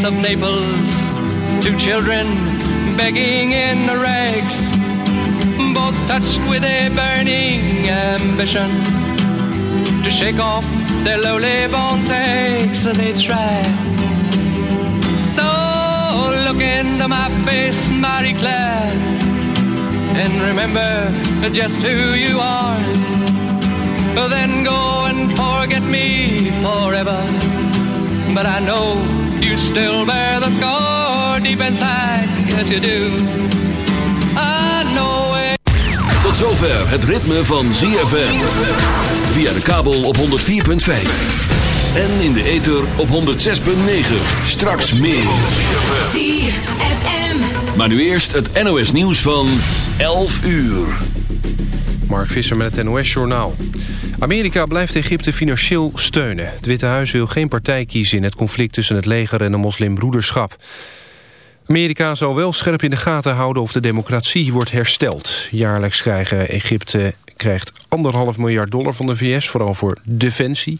streets of Naples. Two children begging in the rags, both touched with a burning ambition to shake off their lowly born takes. They try. So look into my face, Marie Claire, and remember just who you are. Then go and forget me forever. But I know you still bear the scar deep inside. Yes, you do. I know it. Tot zover het ritme van ZFM. Via de kabel op 104.5. En in de ether op 106.9. Straks meer. ZFM. Maar nu eerst het NOS nieuws van 11 uur. Mark Visser met het NOS-journaal. Amerika blijft Egypte financieel steunen. Het Witte Huis wil geen partij kiezen in het conflict tussen het leger en de moslimbroederschap. Amerika zal wel scherp in de gaten houden of de democratie wordt hersteld. Jaarlijks krijgen Egypte krijgt anderhalf miljard dollar van de VS, vooral voor defensie.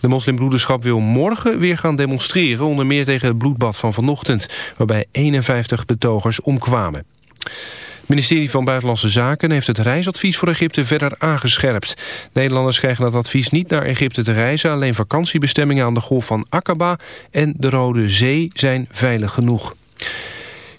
De moslimbroederschap wil morgen weer gaan demonstreren... onder meer tegen het bloedbad van vanochtend... waarbij 51 betogers omkwamen. Het ministerie van Buitenlandse Zaken heeft het reisadvies voor Egypte verder aangescherpt. Nederlanders krijgen dat advies niet naar Egypte te reizen. Alleen vakantiebestemmingen aan de golf van Aqaba en de Rode Zee zijn veilig genoeg.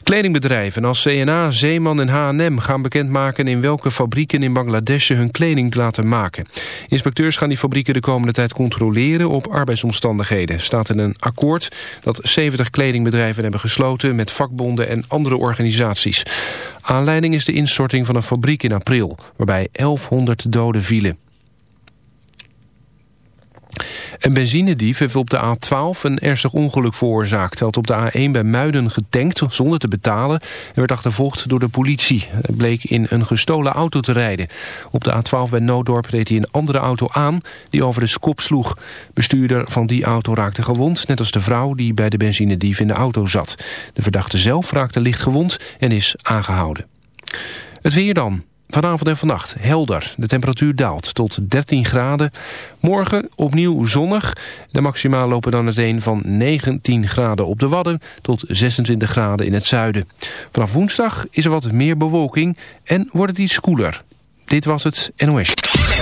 Kledingbedrijven als CNA, Zeeman en H&M gaan bekendmaken in welke fabrieken in Bangladesh hun kleding laten maken. Inspecteurs gaan die fabrieken de komende tijd controleren op arbeidsomstandigheden. Staat in een akkoord dat 70 kledingbedrijven hebben gesloten met vakbonden en andere organisaties. Aanleiding is de instorting van een fabriek in april, waarbij 1100 doden vielen. Een benzinedief heeft op de A12 een ernstig ongeluk veroorzaakt. Hij had op de A1 bij Muiden getankt zonder te betalen... en werd achtervolgd door de politie. Hij bleek in een gestolen auto te rijden. Op de A12 bij Nooddorp reed hij een andere auto aan... die over de skop sloeg. Bestuurder van die auto raakte gewond... net als de vrouw die bij de benzinedief in de auto zat. De verdachte zelf raakte licht gewond en is aangehouden. Het weer dan. Vanavond en vannacht helder. De temperatuur daalt tot 13 graden. Morgen opnieuw zonnig. De maximaal lopen dan uiteen van 19 graden op de Wadden... tot 26 graden in het zuiden. Vanaf woensdag is er wat meer bewolking en wordt het iets koeler. Dit was het NOS.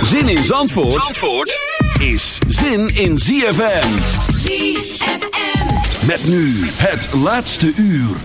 Zin in Zandvoort, Zandvoort is zin in ZFM. ZFM. Met nu het laatste uur.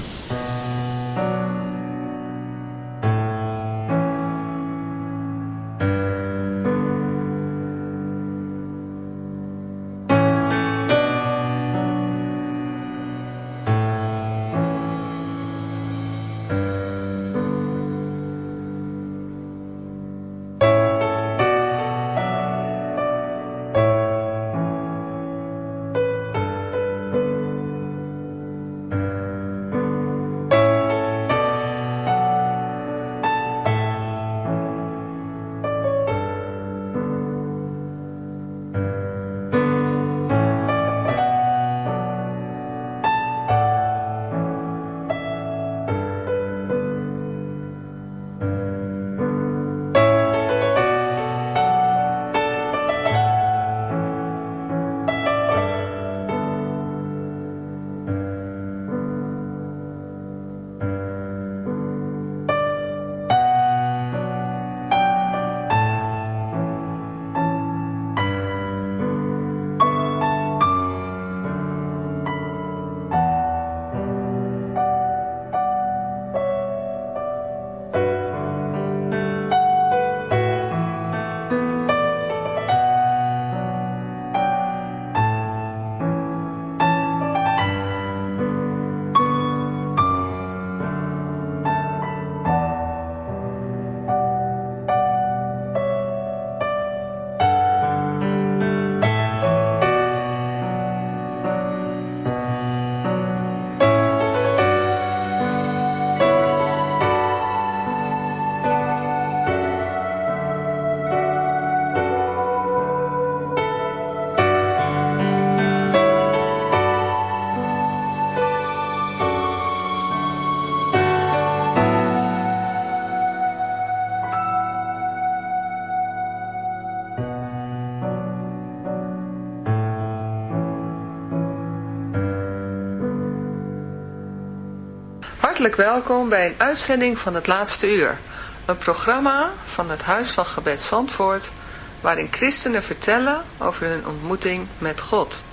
Hartelijk welkom bij een uitzending van het laatste uur. Een programma van het Huis van Gebed Zandvoort, waarin christenen vertellen over hun ontmoeting met God.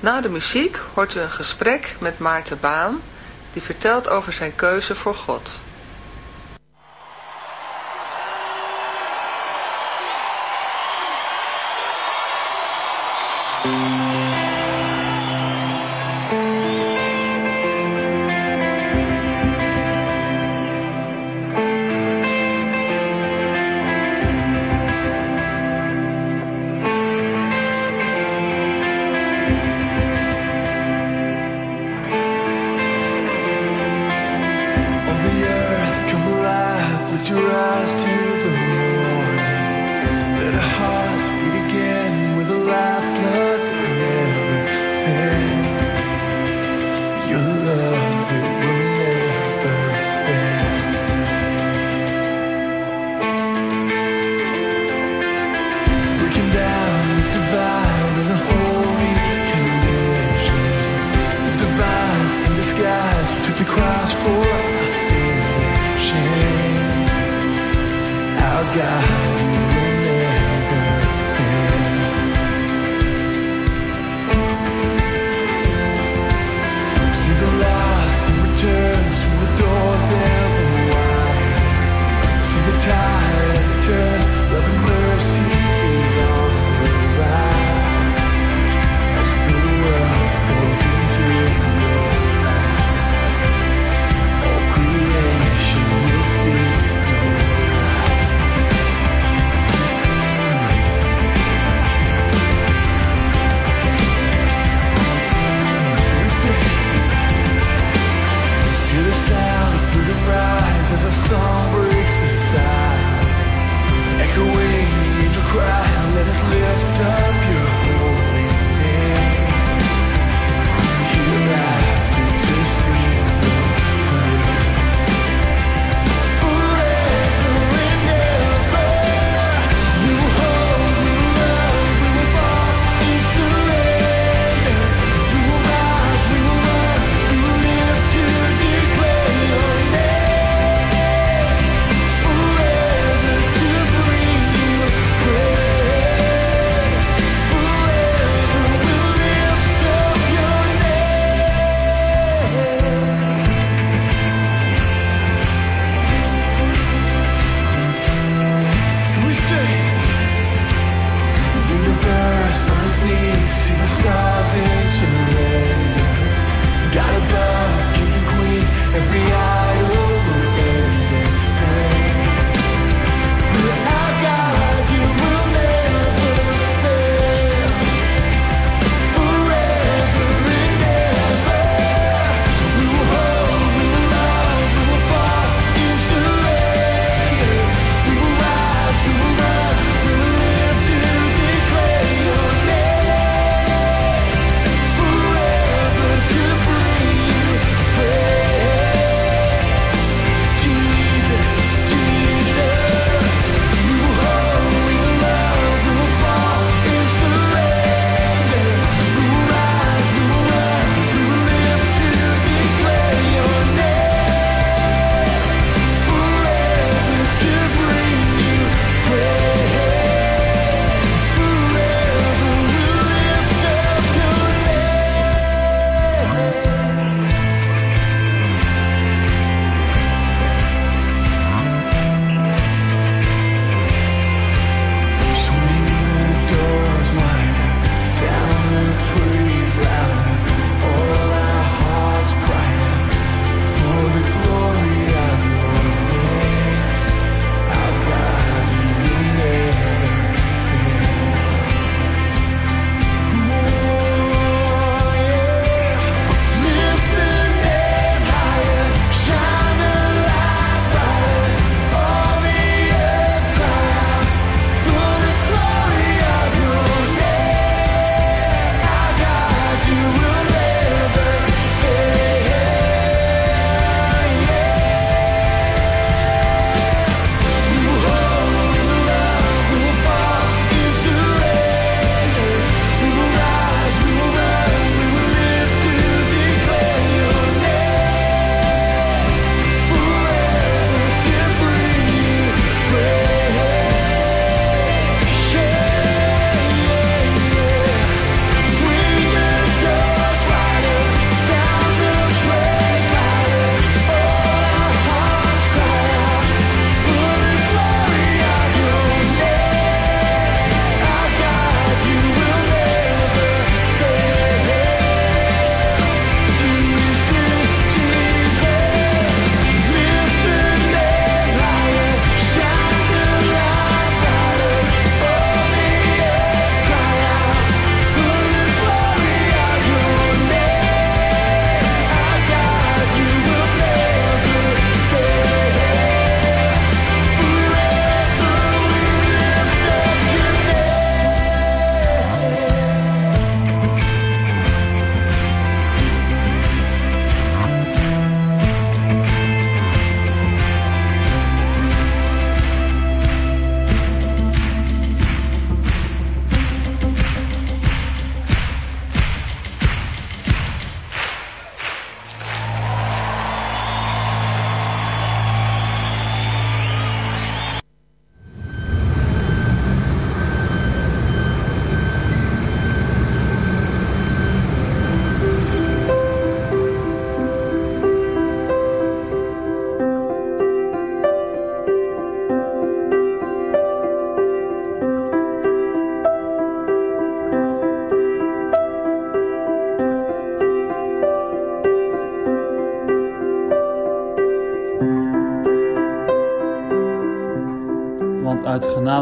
Na de muziek hoort u een gesprek met Maarten Baan, die vertelt over zijn keuze voor God.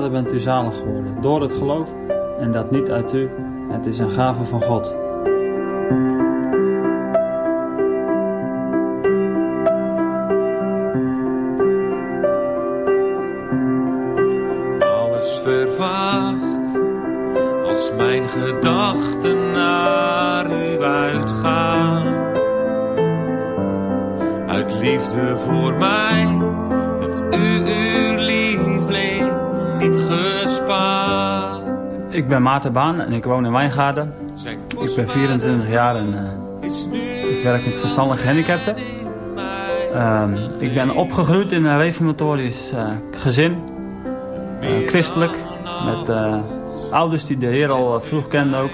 Genade bent u zalig geworden, door het geloof, en dat niet uit u, het is een gave van God. Ben Maarten Baan en ik woon in Wijngaarden. Ik ben 24 jaar en eh, ik werk met verstandige gehandicapten. Ehm, ik ben opgegroeid in een reformatorisch eh, gezin, eh, christelijk, met ouders die de Heer al vroeg kenden ook.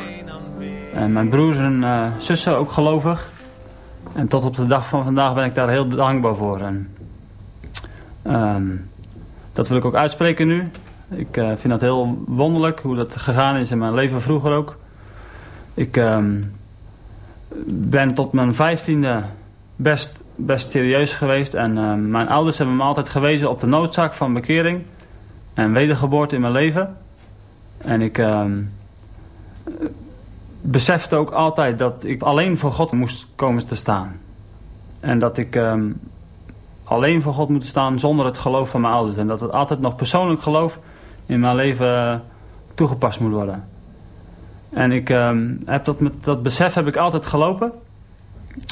En mijn broers en zussen ook gelovig. En tot op de dag van vandaag ben ik daar heel dankbaar voor. En, ehm, dat wil ik ook uitspreken nu. Ik eh, vind dat heel wonderlijk hoe dat gegaan is in mijn leven vroeger ook. Ik ehm, ben tot mijn vijftiende best, best serieus geweest. En ehm, mijn ouders hebben me altijd gewezen op de noodzaak van bekering en wedergeboorte in mijn leven. En ik ehm, besefte ook altijd dat ik alleen voor God moest komen te staan. En dat ik alleen voor God moet staan zonder het geloof van mijn ouders. En dat het altijd nog persoonlijk geloof in mijn leven toegepast moet worden. En ik ehm, heb dat, met dat besef heb ik altijd gelopen.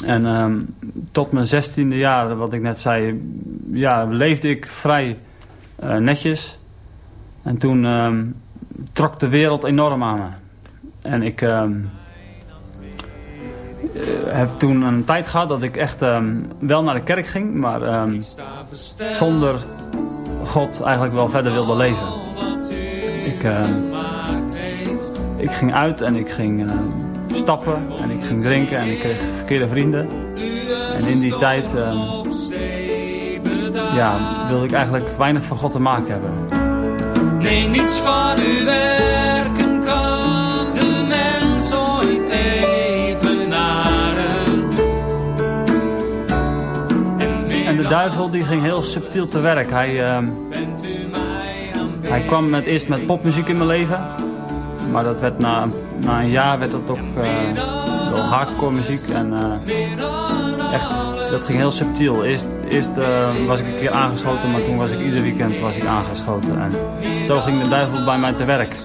En ehm, tot mijn zestiende jaar, wat ik net zei, ja, leefde ik vrij eh, netjes. En toen ehm, trok de wereld enorm aan me. En ik eh, heb toen een tijd gehad dat ik echt wel naar de kerk ging, maar zonder God eigenlijk wel verder wilde leven. Ik, ehm, ik ging uit en ik ging ehm, stappen en ik ging drinken en ik kreeg verkeerde vrienden. En in die tijd ehm, ja, wilde ik eigenlijk weinig van God te maken hebben. Nee, niets van uw werken de duivel die ging heel subtiel te werk. Hij, ehm, hij kwam met, eerst met popmuziek in mijn leven. Maar dat werd na, na een jaar werd dat ook eh, wel hardcore muziek. En eh, echt, dat ging heel subtiel. Eerst, eerst eh, was ik een keer aangeschoten, maar toen was ik ieder weekend was ik aangeschoten. En zo ging de duivel bij mij te werk.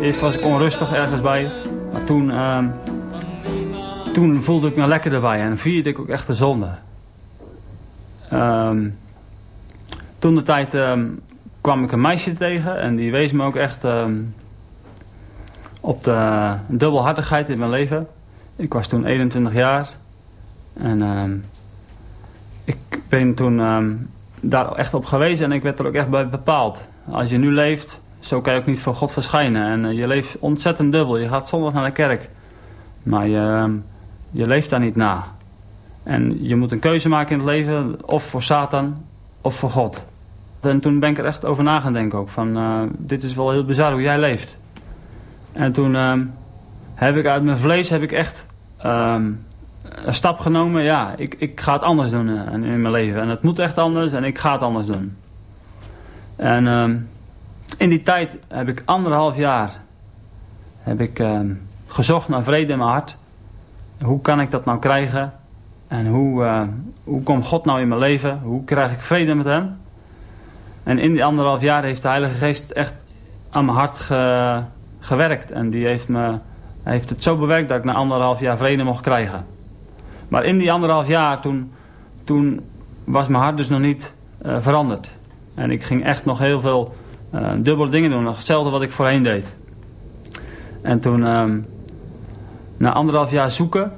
Eerst was ik onrustig ergens bij. Maar toen, ehm, toen voelde ik me lekker erbij. En vierde ik ook echt de zonde. Ehm, toen de tijd ehm, kwam ik een meisje tegen. En die wees me ook echt ehm, op de dubbelhartigheid in mijn leven. Ik was toen 21 jaar. En ik ben toen daar echt op gewezen en ik werd er ook echt bij bepaald. Als je nu leeft, zo kan je ook niet voor God verschijnen. En eh, je leeft ontzettend dubbel. Je gaat zondag naar de kerk. Maar je leeft daar niet na. En je moet een keuze maken in het leven, of voor Satan, of voor God. En toen ben ik er echt over na gaan denken ook. Van, eh, dit is wel heel bizar hoe jij leeft. En toen ehm, heb ik uit mijn vlees heb ik echt ehm, een stap genomen. Ja, ik, ik ga het anders doen eh, in mijn leven. En het moet echt anders en ik ga het anders doen. En ehm, in die tijd heb ik anderhalf jaar heb ik, gezocht naar vrede in mijn hart. Hoe kan ik dat nou krijgen? En hoe, eh, hoe komt God nou in mijn leven? Hoe krijg ik vrede met hem? En in die anderhalf jaar heeft de Heilige Geest echt aan mijn hart ge- gewerkt. En die heeft, me, heeft het zo bewerkt dat ik na anderhalf jaar vrede mocht krijgen. Maar in die anderhalf jaar, toen, toen was mijn hart dus nog niet eh, veranderd. En ik ging echt nog heel veel eh, dubbele dingen doen. Nog hetzelfde wat ik voorheen deed. En toen, ehm, na anderhalf jaar zoeken...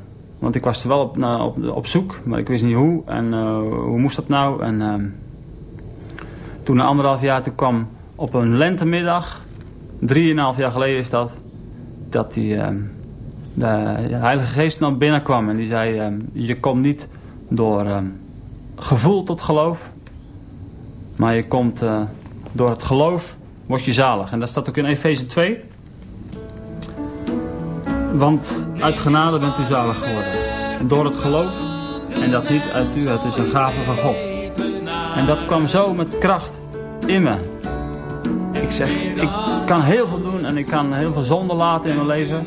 Want ik was er wel op, op, op zoek, maar ik wist niet hoe. En eh, hoe moest dat nou? En ehm, toen na anderhalf jaar, toen kwam op een lentemiddag... Drieënhalf jaar geleden is dat... Dat die, ehm, de Heilige Geest naar binnen kwam. En die zei, ehm, je komt niet door gevoel tot geloof. Maar je komt eh, door het geloof, word je zalig. En dat staat ook in Efeze 2. Want uit genade bent u zalig geworden. Door het geloof. En dat niet uit u, het is een gave van God. En dat kwam zo met kracht in me. zeg, ik kan heel veel doen en ik kan heel veel zonde laten in mijn leven.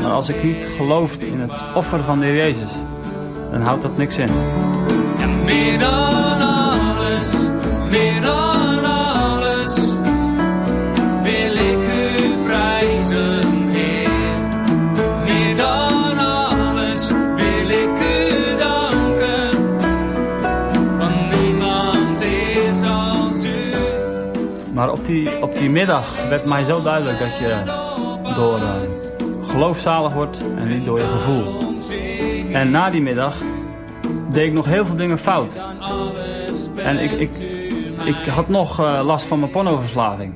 Maar als ik niet geloof in het offer van de Heer Jezus, dan houdt dat niks in. Op die, middag werd mij zo duidelijk dat je door uh, geloof zalig wordt en niet door je gevoel. En na die middag deed ik nog heel veel dingen fout. En ik, ik, ik had nog uh, last van mijn pornoverslaving.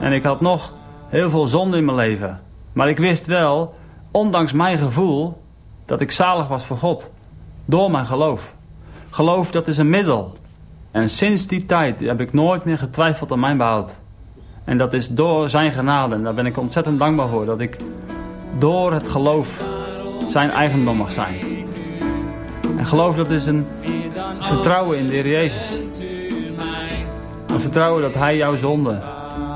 En ik had nog heel veel zonde in mijn leven. Maar ik wist wel, ondanks mijn gevoel, dat ik zalig was voor God. Door mijn geloof. Geloof, dat is een middel. En sinds die tijd heb ik nooit meer getwijfeld aan mijn behoud. En dat is door zijn genade. En daar ben ik ontzettend dankbaar voor. Dat ik door het geloof zijn eigendom mag zijn. En geloof dat is een vertrouwen in de Heer Jezus. Een vertrouwen dat Hij jouw zonde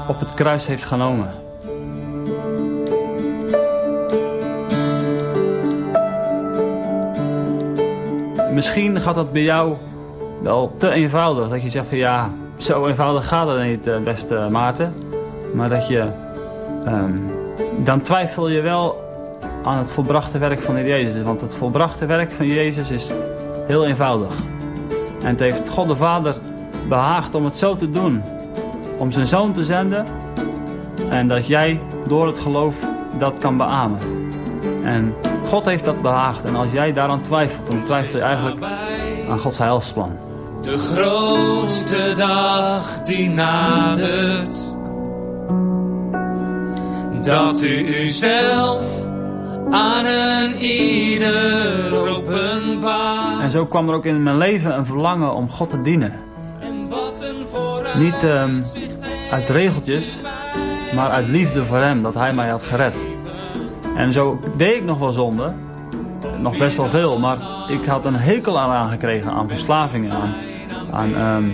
op het kruis heeft genomen. Misschien gaat dat bij jou wel te eenvoudig. Dat je zegt van ja, zo eenvoudig gaat het niet, beste Maarten. Maar dat je, um, dan twijfel je wel aan het volbrachte werk van Jezus. Want het volbrachte werk van Jezus is heel eenvoudig. En het heeft God de Vader behaagd om het zo te doen. Om zijn zoon te zenden. En dat jij door het geloof dat kan beamen. En God heeft dat behaagd. En als jij daaraan twijfelt, dan twijfel je eigenlijk aan Gods heilsplan. De grootste dag die nadert. Dat u uzelf aan een ieder openbaar. En zo kwam er ook in mijn leven een verlangen om God te dienen. Niet um, uit regeltjes, maar uit liefde voor hem, dat hij mij had gered. En zo deed ik nog wel zonde, nog best wel veel, maar ik had een hekel aan aangekregen aan verslavingen, aan, aan, um,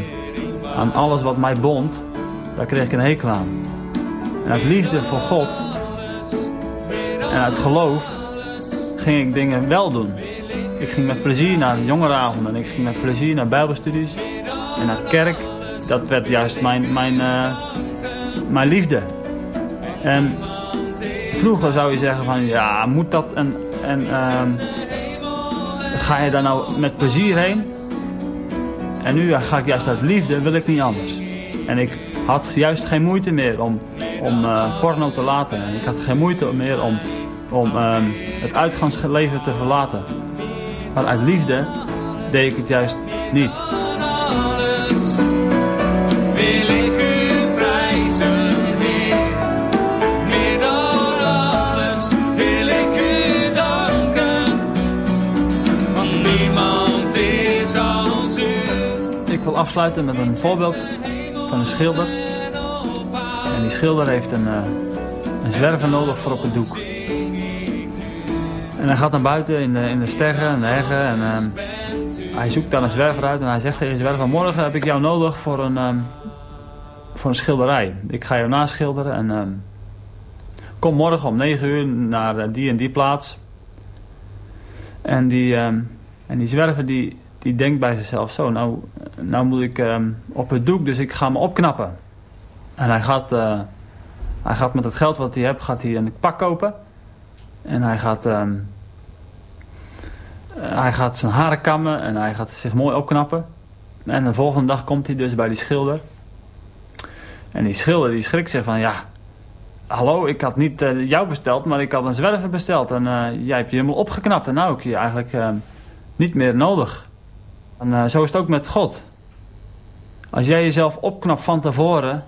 aan alles wat mij bond. Daar kreeg ik een hekel aan. En uit liefde voor God en uit geloof ging ik dingen wel doen. Ik ging met plezier naar jongerenavonden en ik ging met plezier naar bijbelstudies en naar kerk. Dat werd juist mijn, mijn, uh, mijn liefde. En vroeger zou je zeggen van ja, moet dat en, en uh, ga je daar nou met plezier heen? En nu ga ik juist uit liefde, wil ik niet anders. En ik had juist geen moeite meer om, om uh, porno te laten. En ik had geen moeite meer om, om uh, het uitgangsleven te verlaten. Maar uit liefde deed ik het juist niet. Afsluiten met een voorbeeld van een schilder. En die schilder heeft een, uh, een zwerver nodig voor op het doek. En hij gaat naar buiten in de, in de steggen en de heggen. En uh, hij zoekt dan een zwerver uit. En hij zegt tegen de zwerver, morgen heb ik jou nodig voor een, um, voor een schilderij. Ik ga jou naschilderen. En um, kom morgen om 9 uur naar die en die plaats. En die, um, en die zwerver die, die denkt bij zichzelf, zo, nou, nou moet ik um, op het doek, dus ik ga me opknappen. En hij gaat, uh, hij gaat met het geld wat hij heeft, gaat hij een pak kopen. En hij gaat, um, hij gaat zijn haren kammen en hij gaat zich mooi opknappen. En de volgende dag komt hij dus bij die schilder. En die schilder die schrikt zich van, ja, hallo, ik had niet uh, jou besteld, maar ik had een zwerver besteld. En uh, jij hebt je helemaal opgeknapt en nou heb je eigenlijk uh, niet meer nodig. En uh, zo is het ook met God. Als jij jezelf opknapt van tevoren,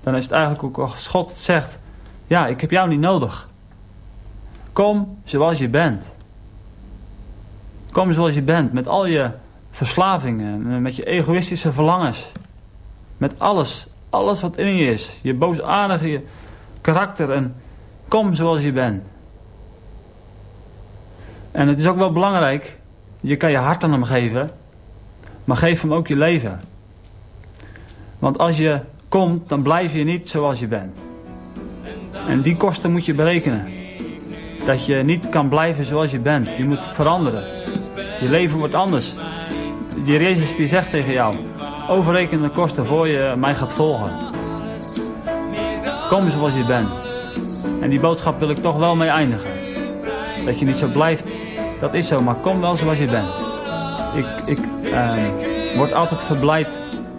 dan is het eigenlijk ook als God zegt, ja, ik heb jou niet nodig. Kom zoals je bent. Kom zoals je bent, met al je verslavingen, met je egoïstische verlangens. Met alles, alles wat in je is. Je boosaardige karakter en kom zoals je bent. En het is ook wel belangrijk, je kan je hart aan hem geven, maar geef hem ook je leven. Want als je komt, dan blijf je niet zoals je bent. En die kosten moet je berekenen. Dat je niet kan blijven zoals je bent. Je moet veranderen. Je leven wordt anders. Die Jezus die zegt tegen jou, overreken de kosten voor je mij gaat volgen. Kom zoals je bent. En die boodschap wil ik toch wel mee eindigen. Dat je niet zo blijft, dat is zo, maar kom wel zoals je bent. Ik, ik eh, word altijd verblijd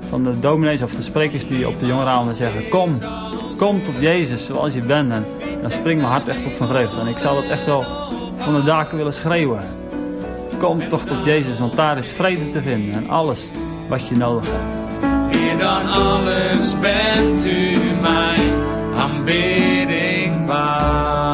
van de dominees of de sprekers die op de jongerenavonden zeggen... Kom, kom tot Jezus zoals je bent. En dan springt mijn hart echt op van vreugde. En ik zou dat echt wel van de daken willen schreeuwen. Kom toch tot Jezus, want daar is vrede te vinden. En alles wat je nodig hebt. Meer dan alles bent u mijn aanbidding waard.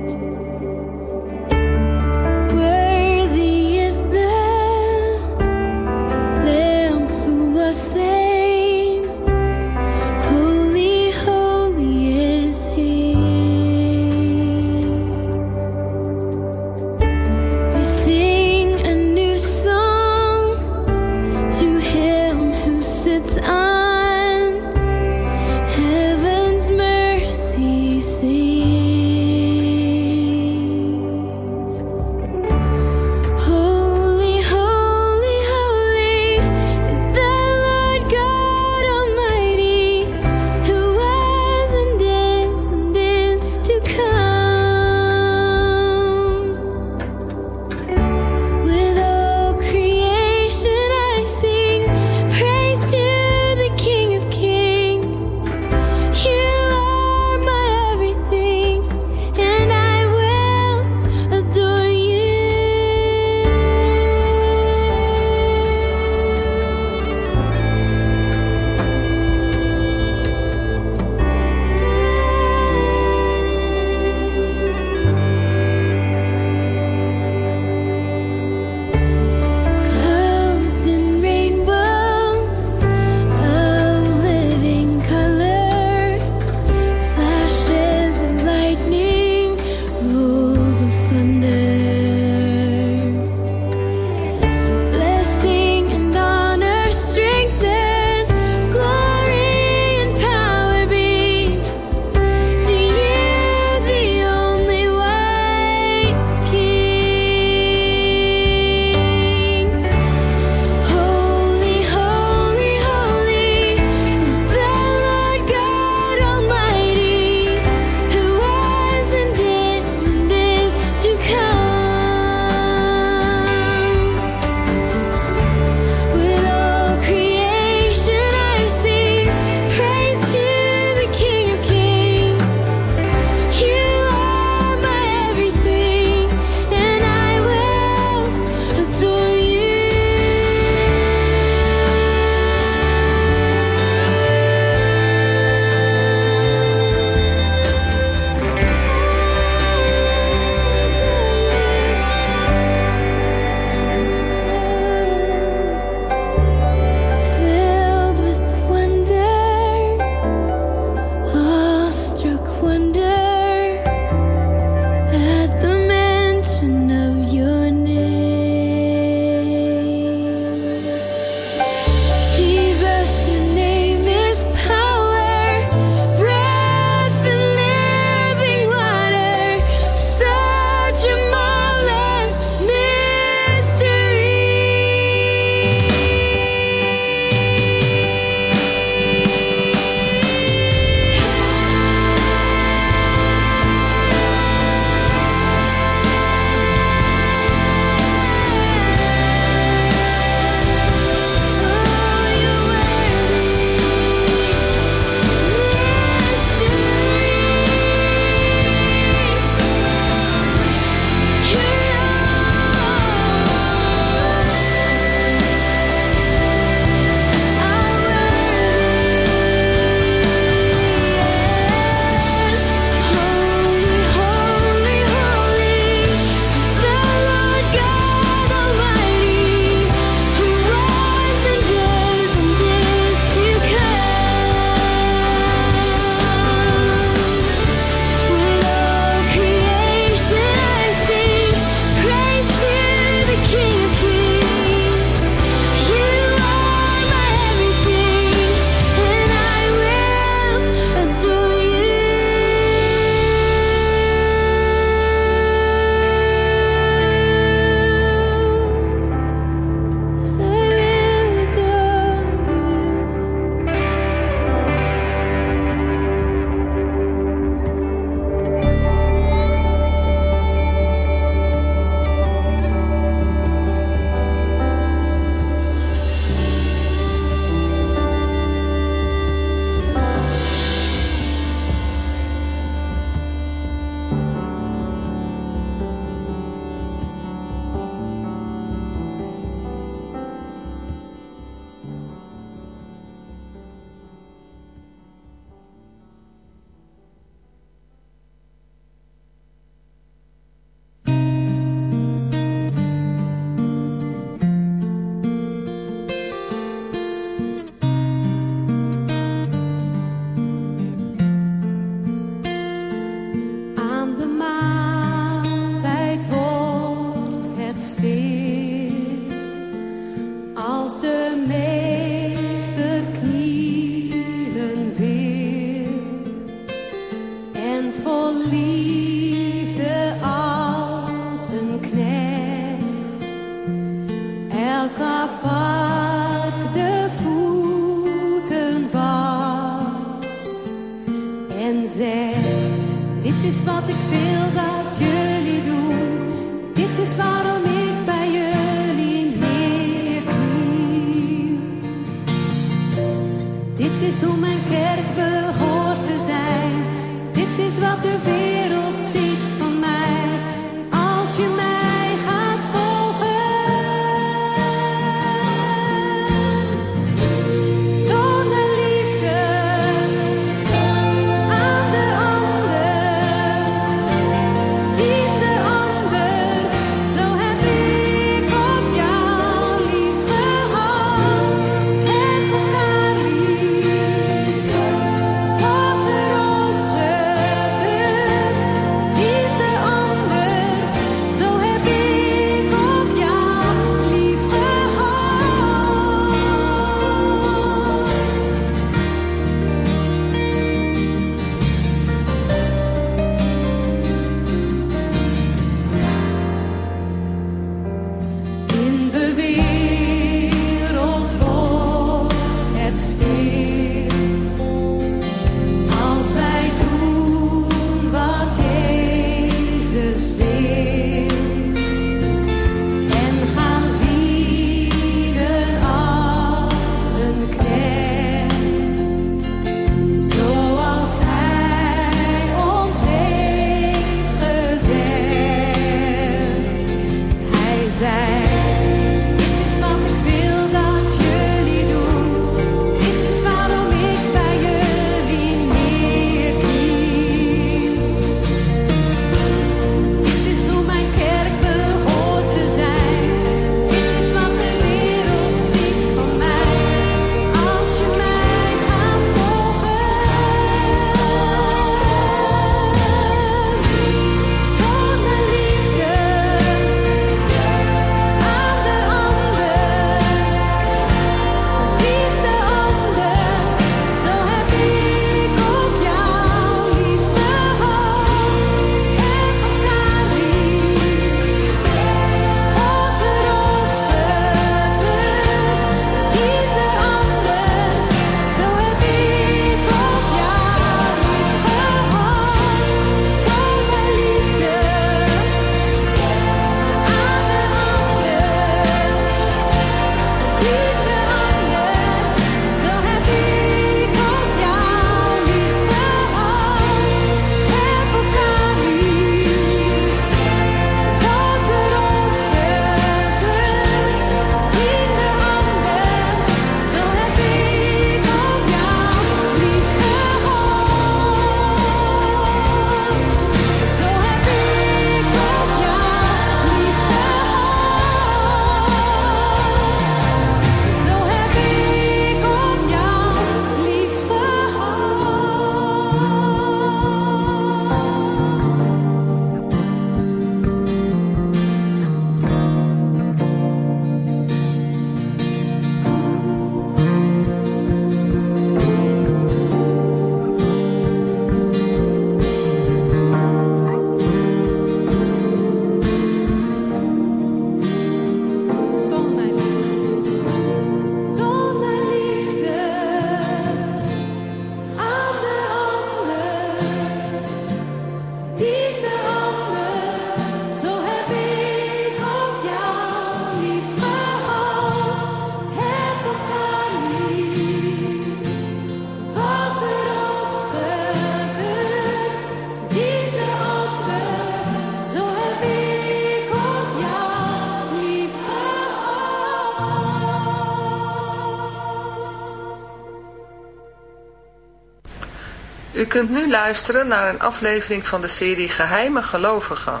U kunt nu luisteren naar een aflevering van de serie Geheime Gelovigen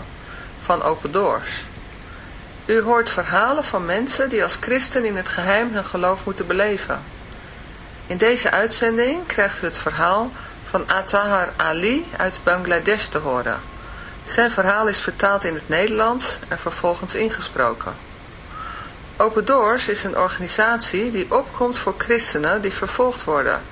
van Open Doors. U hoort verhalen van mensen die als christen in het geheim hun geloof moeten beleven. In deze uitzending krijgt u het verhaal van Atahar Ali uit Bangladesh te horen. Zijn verhaal is vertaald in het Nederlands en vervolgens ingesproken. Open Doors is een organisatie die opkomt voor christenen die vervolgd worden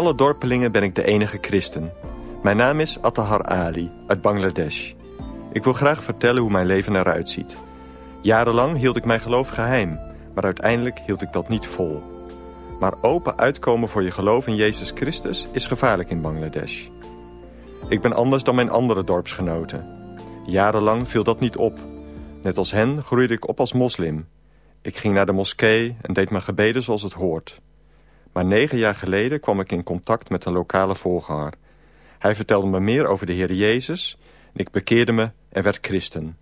alle dorpelingen ben ik de enige christen. Mijn naam is Attahar Ali uit Bangladesh. Ik wil graag vertellen hoe mijn leven eruit ziet. Jarenlang hield ik mijn geloof geheim, maar uiteindelijk hield ik dat niet vol. Maar open uitkomen voor je geloof in Jezus Christus is gevaarlijk in Bangladesh. Ik ben anders dan mijn andere dorpsgenoten. Jarenlang viel dat niet op. Net als hen groeide ik op als moslim. Ik ging naar de moskee en deed mijn gebeden zoals het hoort. Maar negen jaar geleden kwam ik in contact met een lokale voorganger. Hij vertelde me meer over de Heer Jezus en ik bekeerde me en werd christen.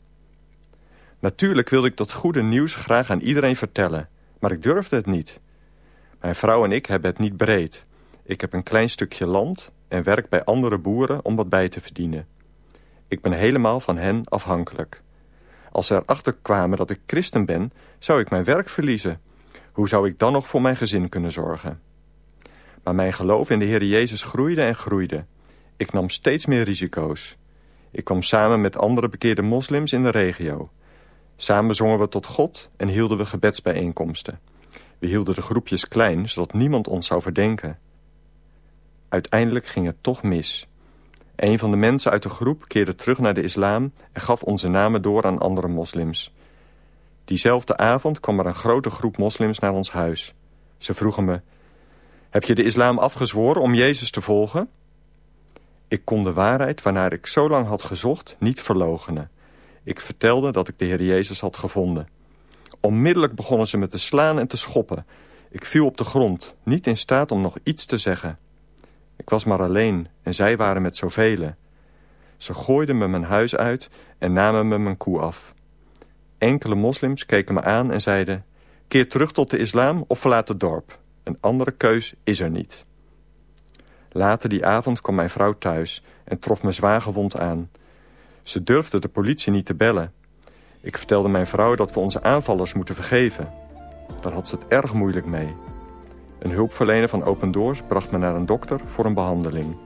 Natuurlijk wilde ik dat goede nieuws graag aan iedereen vertellen, maar ik durfde het niet. Mijn vrouw en ik hebben het niet breed. Ik heb een klein stukje land en werk bij andere boeren om wat bij te verdienen. Ik ben helemaal van hen afhankelijk. Als ze erachter kwamen dat ik christen ben, zou ik mijn werk verliezen. Hoe zou ik dan nog voor mijn gezin kunnen zorgen? Maar mijn geloof in de Heer Jezus groeide en groeide. Ik nam steeds meer risico's. Ik kwam samen met andere bekeerde moslims in de regio. Samen zongen we tot God en hielden we gebedsbijeenkomsten. We hielden de groepjes klein, zodat niemand ons zou verdenken. Uiteindelijk ging het toch mis. Een van de mensen uit de groep keerde terug naar de islam... en gaf onze namen door aan andere moslims. Diezelfde avond kwam er een grote groep moslims naar ons huis. Ze vroegen me... Heb je de islam afgezworen om Jezus te volgen? Ik kon de waarheid waarnaar ik zo lang had gezocht niet verloochenen. Ik vertelde dat ik de Heer Jezus had gevonden. Onmiddellijk begonnen ze me te slaan en te schoppen. Ik viel op de grond, niet in staat om nog iets te zeggen. Ik was maar alleen en zij waren met zoveel. Ze gooiden me mijn huis uit en namen me mijn koe af. Enkele moslims keken me aan en zeiden... keer terug tot de islam of verlaat het dorp. Een andere keus is er niet. Later die avond kwam mijn vrouw thuis en trof me zwaar gewond aan. Ze durfde de politie niet te bellen. Ik vertelde mijn vrouw dat we onze aanvallers moeten vergeven. Daar had ze het erg moeilijk mee. Een hulpverlener van Open Doors bracht me naar een dokter voor een behandeling.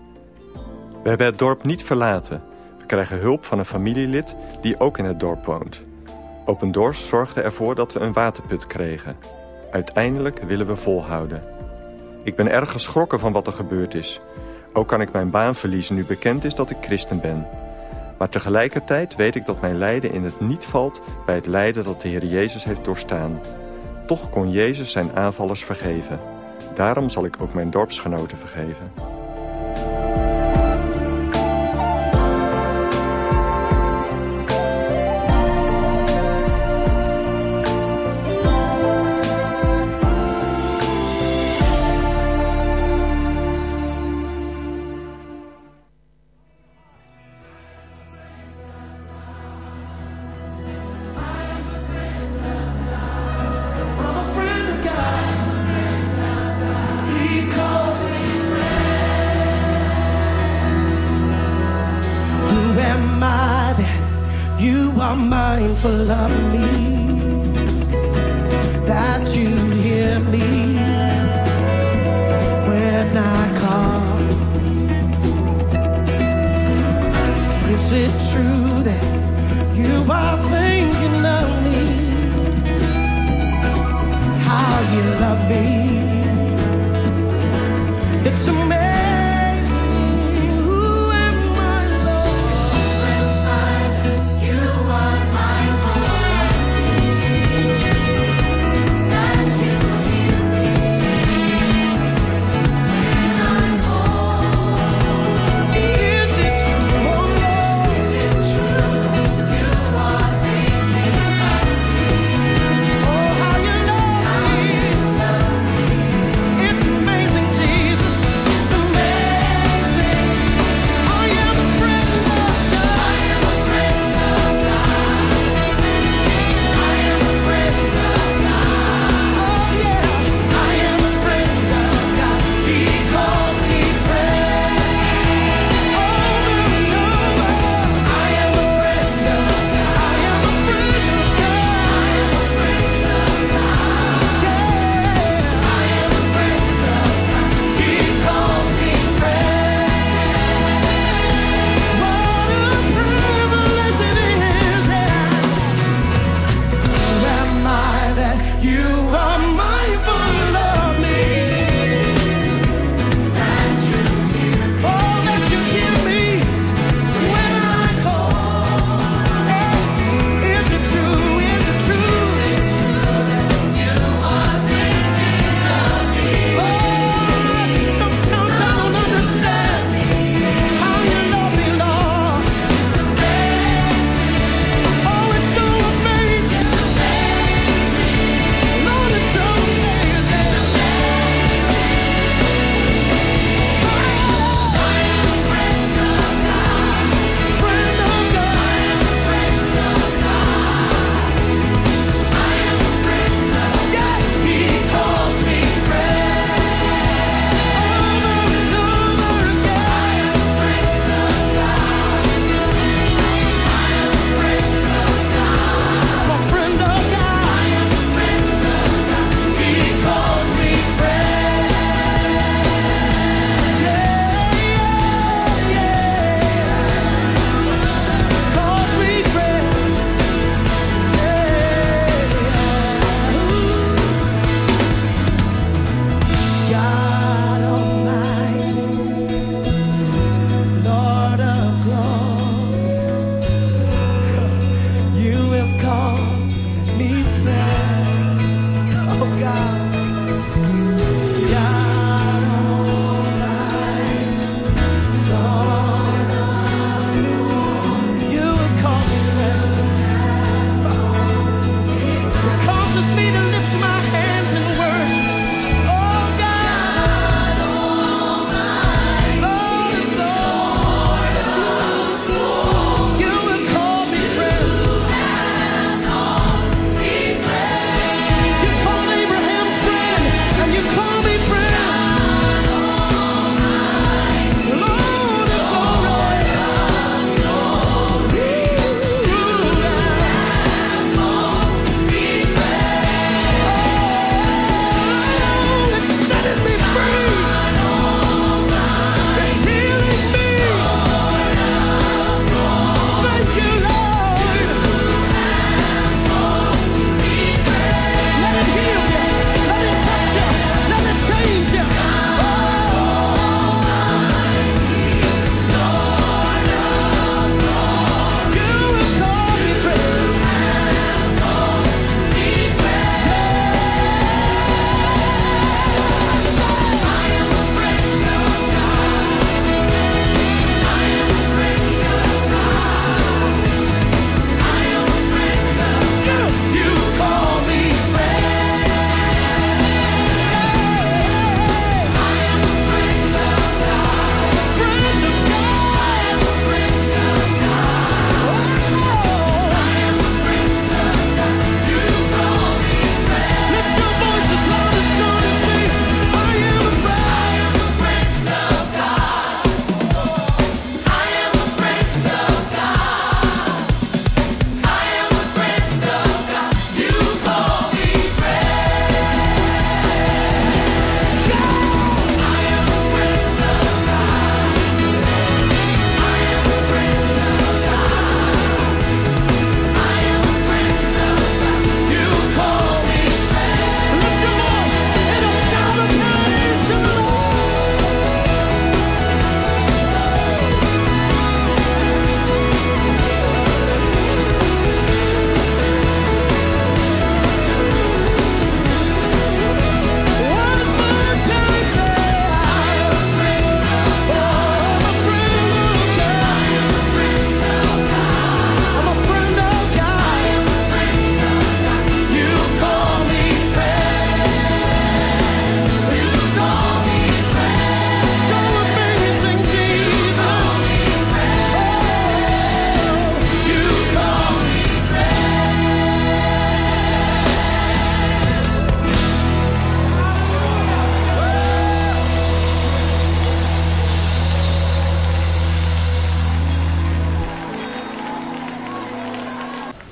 We hebben het dorp niet verlaten. We krijgen hulp van een familielid die ook in het dorp woont. Open Doors zorgde ervoor dat we een waterput kregen. Uiteindelijk willen we volhouden. Ik ben erg geschrokken van wat er gebeurd is. Ook kan ik mijn baan verliezen nu bekend is dat ik christen ben. Maar tegelijkertijd weet ik dat mijn lijden in het niet valt... bij het lijden dat de Heer Jezus heeft doorstaan. Toch kon Jezus zijn aanvallers vergeven. Daarom zal ik ook mijn dorpsgenoten vergeven.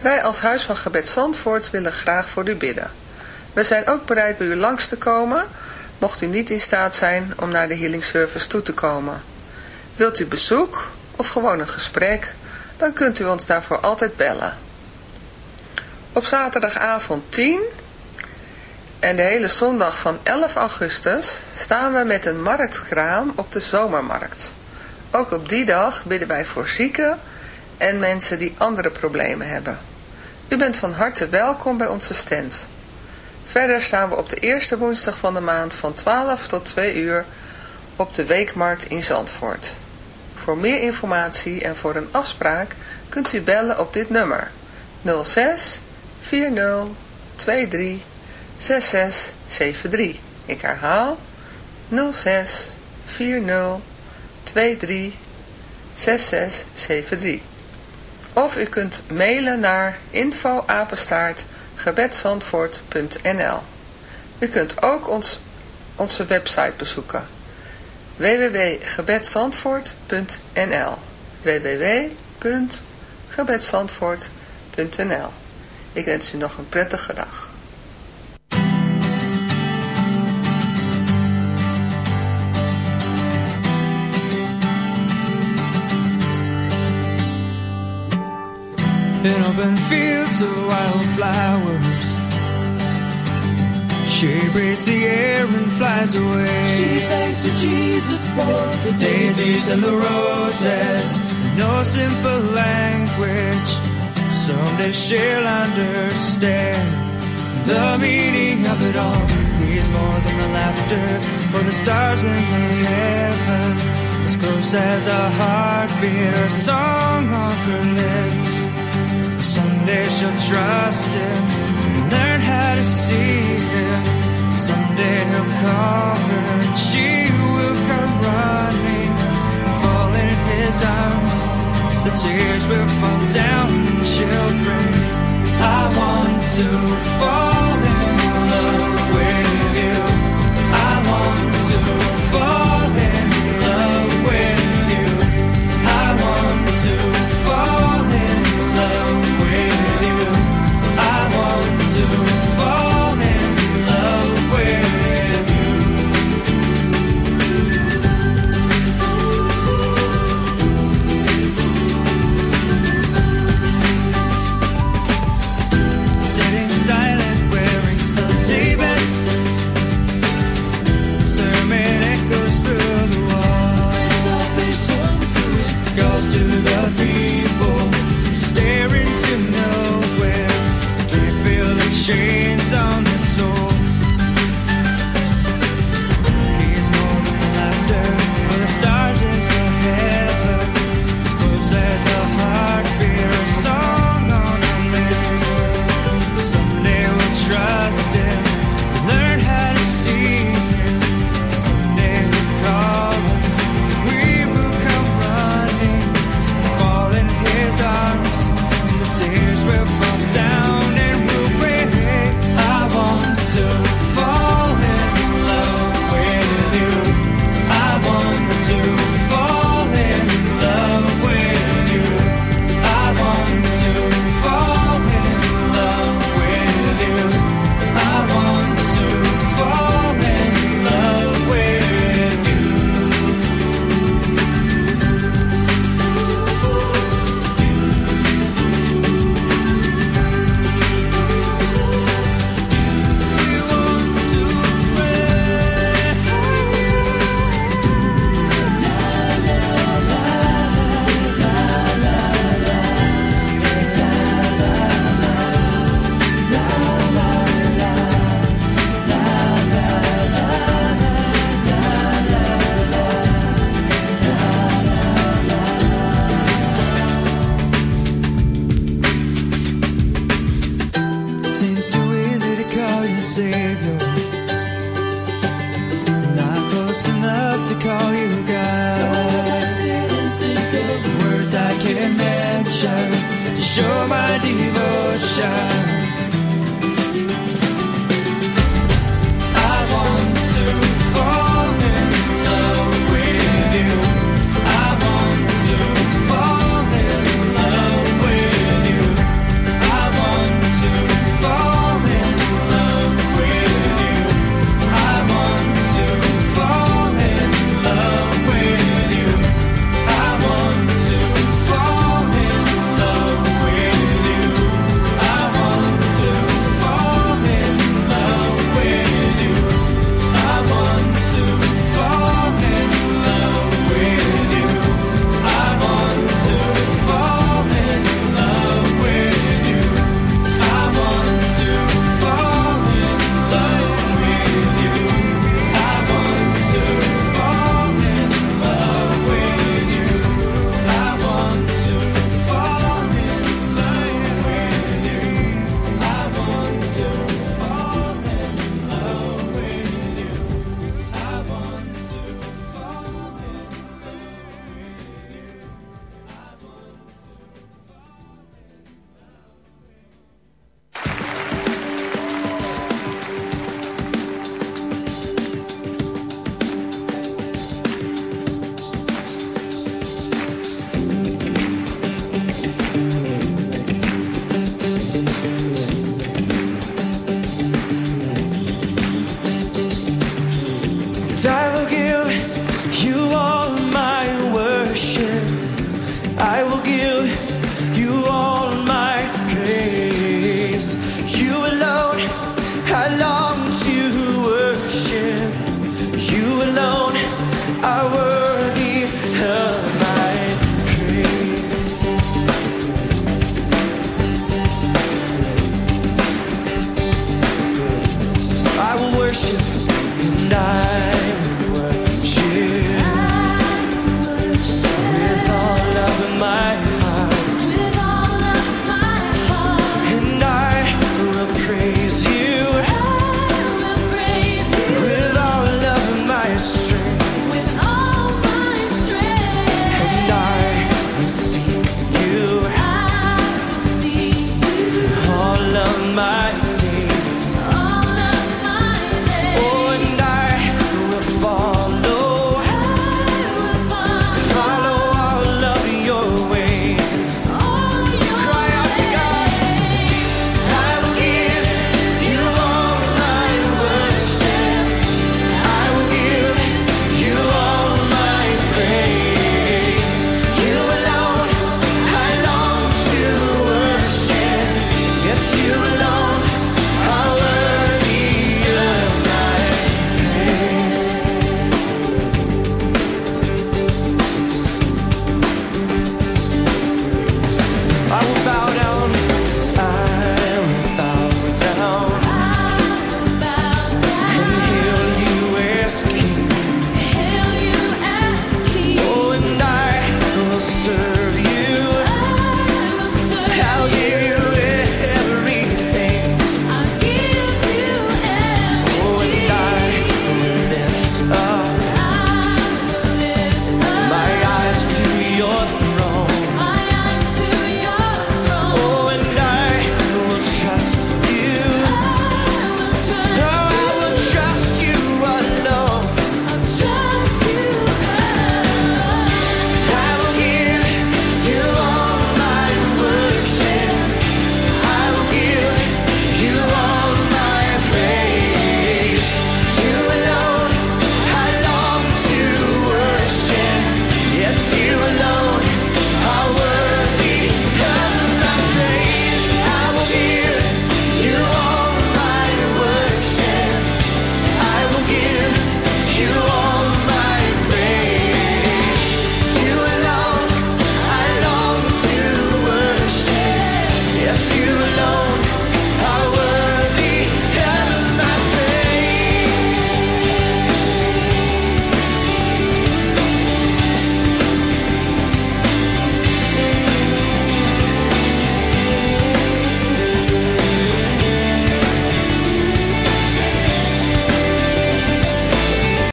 Wij als Huis van Gebed Zandvoort willen graag voor u bidden. We zijn ook bereid bij u langs te komen, mocht u niet in staat zijn om naar de healing service toe te komen. Wilt u bezoek of gewoon een gesprek, dan kunt u ons daarvoor altijd bellen. Op zaterdagavond 10 en de hele zondag van 11 augustus staan we met een marktkraam op de zomermarkt. Ook op die dag bidden wij voor zieken en mensen die andere problemen hebben. U bent van harte welkom bij onze stand. Verder staan we op de eerste woensdag van de maand van 12 tot 2 uur op de Weekmarkt in Zandvoort. Voor meer informatie en voor een afspraak kunt u bellen op dit nummer 06 40 23 66 73. Ik herhaal 06 40 23 66 73. Of u kunt mailen naar info-gebedzandvoort.nl U kunt ook ons, onze website bezoeken. www.gebedzandvoort.nl www.gebedzandvoort.nl Ik wens u nog een prettige dag. In open fields of wildflowers. She breathes the air and flies away. She thanks to Jesus for the daisies and the roses, no simple language. Someday she'll understand the meaning of it all. He's more than the laughter for the stars in the heaven. As close as a heartbeat, a song on her lips. Someday she'll trust him and learn how to see him. Someday he'll call her and she will come running, fall in his arms. The tears will fall down and she'll pray. I want to fall